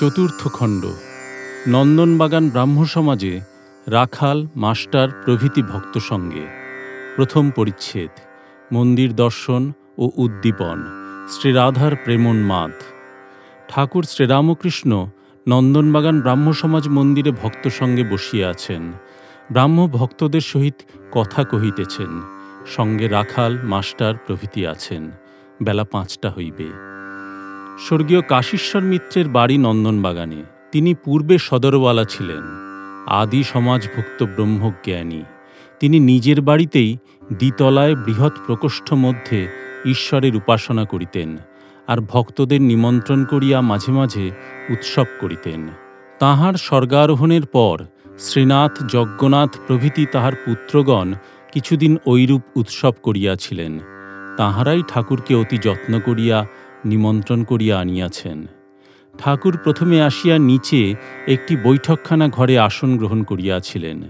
চতুর্থ খণ্ড। নন্দনবাগান ব্রাহ্ম সমাজে রাখাল মাস্টার প্রভৃতি ভক্ত সঙ্গে। প্রথম পরিচ্ছেদ, মন্দির দর্শন ও উদ্দীপন শ্রীরাধার প্রেমোন্মাদ। ঠাকুর শ্রীরামকৃষ্ণ নন্দনবাগান ব্রাহ্ম সমাজ মন্দিরে ভক্ত সঙ্গে বসিয়া আছেন। ব্রাহ্ম ভক্তদের সহিত কথা কহিতেছেন। সঙ্গে রাখাল মাস্টার প্রভৃতি আছেন। বেলা পাঁচটা হইবে। স্বর্গীয় কাশীশ্বর মিত্রের বাড়ি নন্দনবাগানে। তিনি পূর্বে সদরওয়ালা ছিলেন, আদি সমাজভুক্ত ব্রহ্মজ্ঞানী। তিনি নিজের বাড়িতেই দ্বিতলায় বৃহৎ প্রকোষ্ঠ মধ্যে ঈশ্বরের উপাসনা করিতেন আর ভক্তদের নিমন্ত্রণ করিয়া মাঝে মাঝে উৎসব করিতেন। তাহার স্বর্গারোহণের পর শ্রীনাথ যজ্ঞনাথ প্রভৃতি তাহার পুত্রগণ কিছুদিন ঐরূপ উৎসব করিয়াছিলেন। তাহারাই ঠাকুরকে অতি যত্ন করিয়া নিমন্ত্রণ করিয়া আনিয়াছেন। ঠাকুর প্রথমে আসিয়া নিচে একটি বৈঠকখানা ঘরে আসন গ্রহণ করিয়াছিলেন।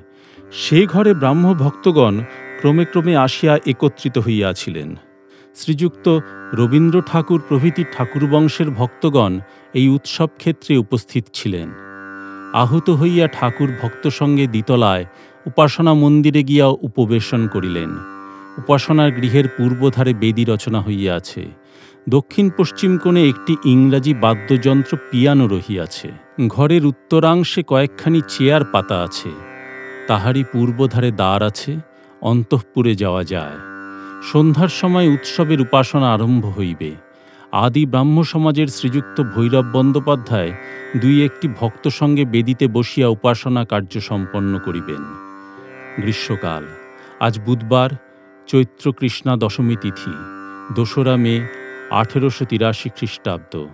সে ঘরে ব্রাহ্ম ভক্তগণ ক্রমে ক্রমে আসিয়া একত্রিত হইয়াছিলেন। শ্রীযুক্ত রবীন্দ্র ঠাকুর প্রভৃতি ঠাকুরবংশের ভক্তগণ এই উৎসব ক্ষেত্রে উপস্থিত ছিলেন। আহত হইয়া ঠাকুর ভক্ত সঙ্গে দ্বিতলায় উপাসনা মন্দিরে গিয়া উপবেশন করিলেন। উপাসনার গৃহের পূর্বধারে বেদী রচনা হইয়াছে। দক্ষিণ পশ্চিম কোণে একটি ইংরাজি বাদ্যযন্ত্র পিয়ানো রহিয়াছে। ঘরের উত্তরাংশে কয়েকখানি চেয়ার পাতা আছে। তাহারই পূর্বধারে দ্বার আছে, অন্তঃপুরে যাওয়া যায়। সন্ধ্যার সময় উৎসবের উপাসনা আরম্ভ হইবে। আদি ব্রাহ্ম সমাজের শ্রীযুক্ত ভৈরব বন্দ্যোপাধ্যায় দুই একটি ভক্ত সঙ্গে বেদিতে বসিয়া উপাসনা কার্য সম্পন্ন করিবেন। গ্রীষ্মকাল। আজ বুধবার, চৈত্র কৃষ্ণা দশমী তিথি। দোসরা মে আঠেরোশো তিরাশি খ্রিস্টাব্দ।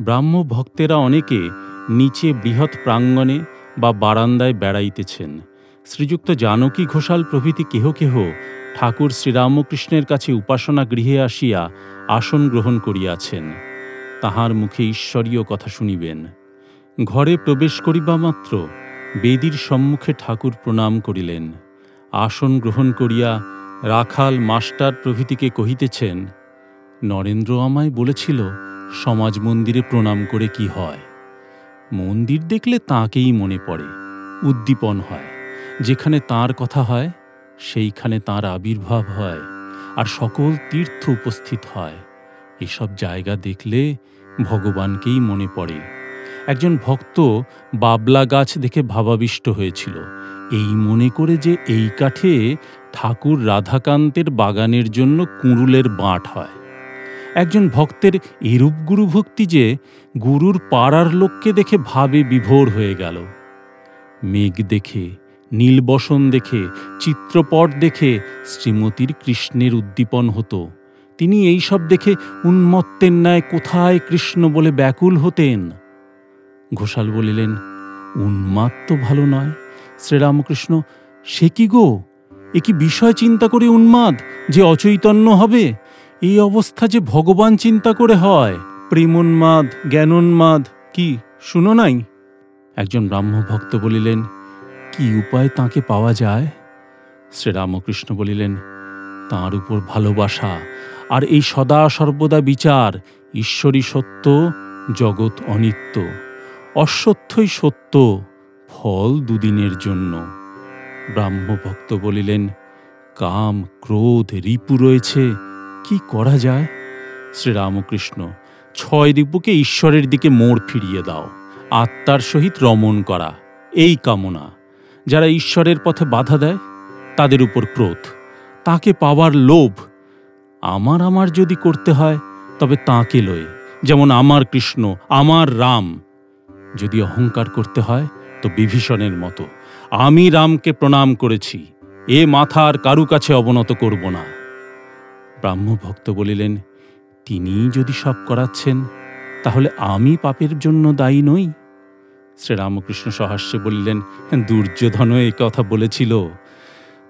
ব্রাহ্ম ভক্তেরা অনেকে নিচে বৃহৎ প্রাঙ্গণে বা বারান্দায় বেড়াইতেছেন। শ্রীযুক্ত জানকী ঘোষাল প্রভৃতি কেহ কেহ ঠাকুর শ্রীরামকৃষ্ণের কাছে উপাসনা গৃহে আসিয়া আসন গ্রহণ করিয়াছেন। তাহার মুখে ঈশ্বরীয় কথা শুনিবেন। ঘরে প্রবেশ করিবা মাত্র বেদীর সম্মুখে ঠাকুর প্রণাম করিলেন। আসন গ্রহণ করিয়া রাখাল মাস্টার প্রভৃতিকে কহিতেছেন নরেন্দ্র আমায় বলেছিল, সমাজ মন্দিরে প্রণাম করে কি হয়। মন্দির দেখলে তাঁকেই মনে পড়ে, উদ্দীপন হয়। যেখানে তার কথা হয়, সেইখানে তার আবির্ভাব হয়, আর সকল তীর্থ উপস্থিত হয়। এসব জায়গা দেখলে ভগবানকেই মনে পড়ে। একজন ভক্ত বাবলা গাছ দেখে ভাবাবিষ্ট হয়েছিল। এই মনে করে যে এই কাঠে ঠাকুর রাধাকান্তের বাগানের জন্য কুঁড়ুলের বাঁট হয়। একজন ভক্তের এরূপ গুরুভক্তি যে গুরুর পাড়ার লোককে দেখে ভাবে বিভোর হয়ে গেল। মেঘ দেখে নীলবসন দেখে, চিত্রপট দেখে শ্রীমতীর কৃষ্ণের উদ্দীপন হতো। তিনি এই সব দেখে উন্মত্তের ন্যায় কোথায় কৃষ্ণ বলে ব্যাকুল হতেন? ঘোষাল বলিলেন, উন্মাদ তো ভালো নয়। শ্রীরামকৃষ্ণ, সে কি গো? এ কি বিষয় চিন্তা করে উন্মাদ যে অচৈতন্য হবে? এই অবস্থা যে ভগবান চিন্তা করে হয়। প্রেমোন্মাদ, জ্ঞানোন্মাদ, কি? শুনো নাই? একজন ব্রাহ্মভক্ত বলিলেন, কি উপায় তাকে পাওয়া যায়? শ্রীরামকৃষ্ণ বলিলেন, তাঁর উপর ভালোবাসা, আর এই সদা সর্বদা বিচার। ঈশ্বরী সত্য, জগৎ অনিত্য। অসত্যই সত্য, ফল দুদিনের জন্য। ব্রাহ্মভক্ত বলিলেন, কাম, ক্রোধ, রিপু রয়েছে। কি করা যায়? শ্রীরামকৃষ্ণ, ছয় রিপুকে ঈশ্বরের দিকে মোড় ফিরিয়ে দাও, আত্মার সহিত রমণ করা, এই কামনা। যারা ঈশ্বরের পথে বাধা দেয়, তাদের উপর ক্রোধ। তাকে পাওয়ার লোভ। আমার আমার যদি করতে হয়, তবে তাঁকে লয়ে যেমন আমার কৃষ্ণ, আমার রাম। যদি অহংকার করতে হয়, তো বিভীষণের মতো। আমি রামকে প্রণাম করেছি। এ মাথা আর কারু কাছে অবনত করব না। ব্রাহ্মভক্ত বলিলেন তিনি যদি সব করাচ্ছেন, তাহলে আমি পাপের জন্য দায়ী নই? শ্রীরামকৃষ্ণ সহাস্যে বলিলেন দুর্যোধনও এই কথা বলেছিল।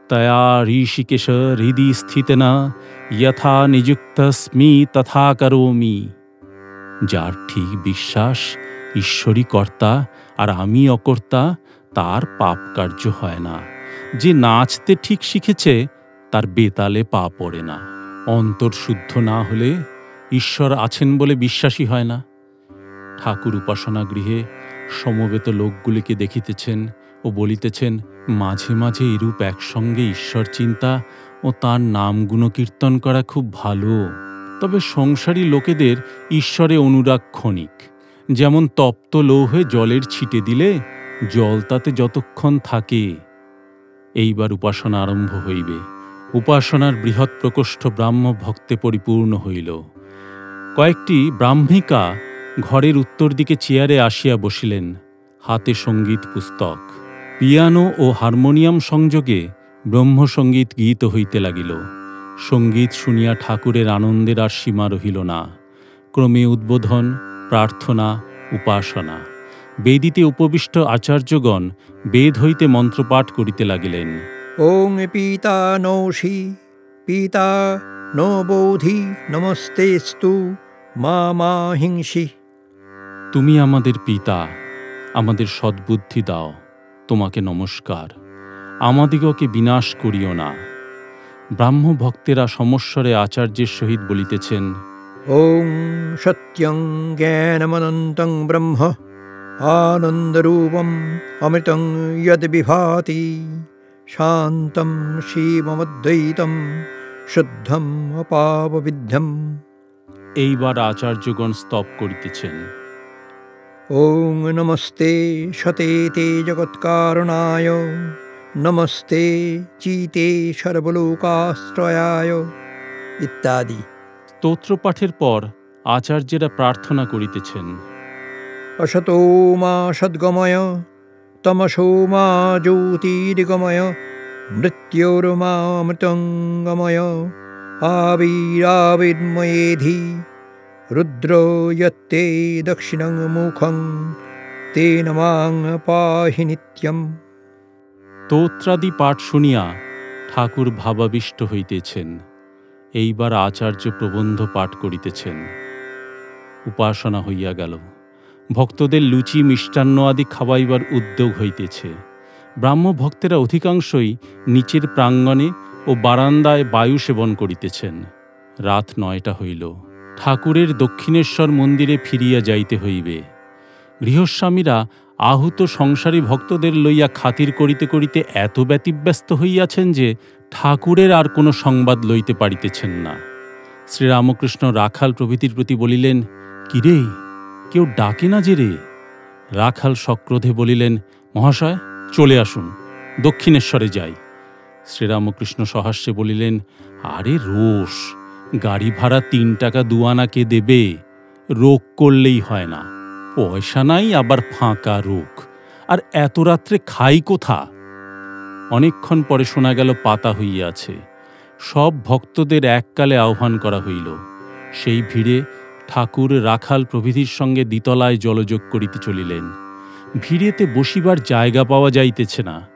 তয়া ঋষিকেশ হৃদি স্থিতেনা, যথা নিযুক্তস্মি তথা করোমি যার ঠিক বিশ্বাস ঈশ্বরী কর্তা আর আমি অকর্তা, তার পাপ কার্য হয় না। যে নাচতে ঠিক শিখেছে, তার বেতালে পা পড়ে না। অন্তর শুদ্ধ না হলে ঈশ্বর আছেন বলে বিশ্বাসী হয় না। ঠাকুর উপাসনা গৃহে সমবেত লোকগুলিকে দেখিতেছেন ও বলিতেছেন, মাঝে মাঝে এরূপ একসঙ্গে ঈশ্বর চিন্তা ও তার নাম গুণকীর্তন করা খুব ভালো। তবে সংসারী লোকেদের ঈশ্বরে অনুরাগ ক্ষণিক। যেমন তপ্ত লৌহে জলের ছিটে দিলে জল তাতে যতক্ষণ থাকে। এইবার উপাসনা আরম্ভ হইবে। উপাসনার বৃহৎ প্রকোষ্ঠ ব্রাহ্ম ভক্তে পরিপূর্ণ হইল। কয়েকটি ব্রাহ্মিকা ঘরের উত্তর দিকে চেয়ারে আসিয়া বসিলেন, হাতে সংগীত পুস্তক। পিয়ানো ও হারমোনিয়াম সংযোগে ব্রহ্মসঙ্গীত গীত হইতে লাগিল। সংগীত শুনিয়া ঠাকুরের আনন্দের আর সীমা রহিল না। ক্রমে উদ্বোধন, প্রার্থনা, উপাসনা। বেদিতে উপবিষ্ট আচার্যগণ বেদ হইতে মন্ত্রপাঠ করিতে লাগিলেন। ওং পিতা নৌষি পিতা নো নমস্তে নমস্তেস্তু মা মা হিংসি। তুমি আমাদের পিতা আমাদের সদ্বুদ্ধি দাও তোমাকে নমস্কার। আমাদিগকে বিনাশ করিও না। ব্রাহ্ম ভক্তেরা সমস্বরে আচার্যের সহিত বলিতেছেন ওং সত্যং জ্ঞানমনন্তং ব্রহ্ম আনন্দরূপম অমৃতং ইয়দ বিভাতি। শান্तं শিবমদ্বৈতম শুদ্ধম অপাপবিদ্ধম এইবার আচার্যগণ স্তব করিতেছেন। ॐ নমস্তে শতে তে জগৎকারণায় নমস্তে চিতে সর্বলোকাশ্রয়ায় ইত্যাদি। স্তোত্রপাঠের পর আচার্যেরা প্রার্থনা করিতেছেন। অসতো মা সদ্গময় মৃত্যোর্মা মৃতঙ্গময় আবিরাবির্ময়েধি রুদ্র যত্তে দক্ষিণং মুখং তেন মাং পাহি নিত্যম তোত্রাদি পাঠ শুনিয়া ঠাকুর ভাবাবিষ্ট হইতেছেন। এইবার আচার্য প্রবন্ধ পাঠ করিতেছেন। উপাসনা হইয়া গেল। ভক্তদের লুচি, মিষ্টান্ন আদি খাওয়াইবার উদ্যোগ হইতেছে। ব্রাহ্ম ভক্তেরা অধিকাংশই নিচের প্রাঙ্গণে ও বারান্দায় বায়ু সেবন করিতেছেন। রাত নয়টা হইল। ঠাকুরের দক্ষিণেশ্বর মন্দিরে ফিরিয়া যাইতে হইবে। গৃহস্বামীরা আহুত সংসারী ভক্তদের লইয়া খাতির করিতে করিতে এত ব্যতিব্যস্ত হইয়াছেন যে ঠাকুরের আর কোনো সংবাদ লইতে পারিতেছেন না। শ্রীরামকৃষ্ণ রাখাল প্রভৃতির প্রতি বলিলেন, কিরে কেউ ডাকে না যে রে? রাখাল সক্রোধে বলিলেন, মহাশয়, চলে আসুন, দক্ষিণেশ্বরে যাই। শ্রীরামকৃষ্ণ সহাস্যে বলিলেন, আরে রোষ, গাড়ি ভাড়া তিন টাকা দুয়ানা কে দেবে? রোগ করলেই হয় না, পয়সা নাই, আবার ফাঁকা রোগ। আর এত রাত্রে খাই কোথা? অনেকক্ষণ পরে শোনা গেল, পাতা হইয়াছে। সব ভক্তদের এককালে আহ্বান করা হইল। সেই ভিড়ে ঠাকুর রাখাল প্রভৃতির সঙ্গে দ্বিতলায় জলযোগ করিতে চলিলেন। ভিড়েতে বসিবার জায়গা পাওয়া যাইতেছে না।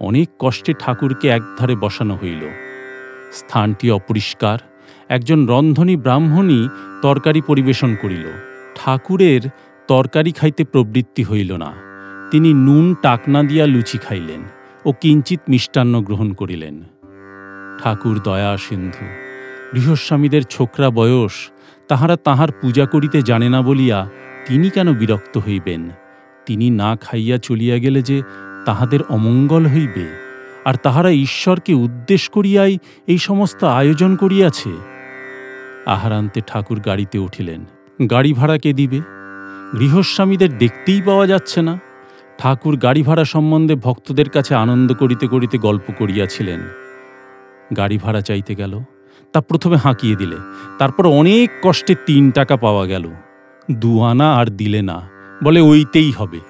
অনেক কষ্টে ঠাকুরকে একধারে বসানো হইল। স্থানটি অপরিষ্কার। একজন রন্ধনী ব্রাহ্মণী তরকারি পরিবেশন করিল। ঠাকুরের তরকারি খাইতে প্রবৃত্তি হইল না। তিনি নুন টাকনা দিয়া লুচি খাইলেন ও কিঞ্চিত মিষ্টান্ন গ্রহণ করিলেন। ঠাকুর দয়া সিন্ধু, গৃহস্বামীদের ছোকরা বয়স তাহারা তাহার পূজা করিতে জানে না বলিয়া তিনি কেন বিরক্ত হইবেন? তিনি না খাইয়া চলিয়া গেলে যে তাহাদের অমঙ্গল হইবে, আর তাহারা ঈশ্বরকে উদ্দেশ করিয়াই এই সমস্ত আয়োজন করিয়াছে। আহারান্তে ঠাকুর গাড়িতে উঠিলেন। গাড়ি ভাড়া কে দিবে? গৃহস্বামীদের দেখতেই পাওয়া যাচ্ছে না। ঠাকুর গাড়ি ভাড়া সম্বন্ধে ভক্তদের কাছে আনন্দ করিতে করিতে গল্প করিয়াছিলেন। গাড়ি ভাড়া চাইতে গেল। তা প্রথমে হাঁকিয়ে দিলে। তারপর অনেক কষ্টে তিন টাকা পাওয়া গেল। দু আনা আর দিলে না। বলে, ওইতেই হবে।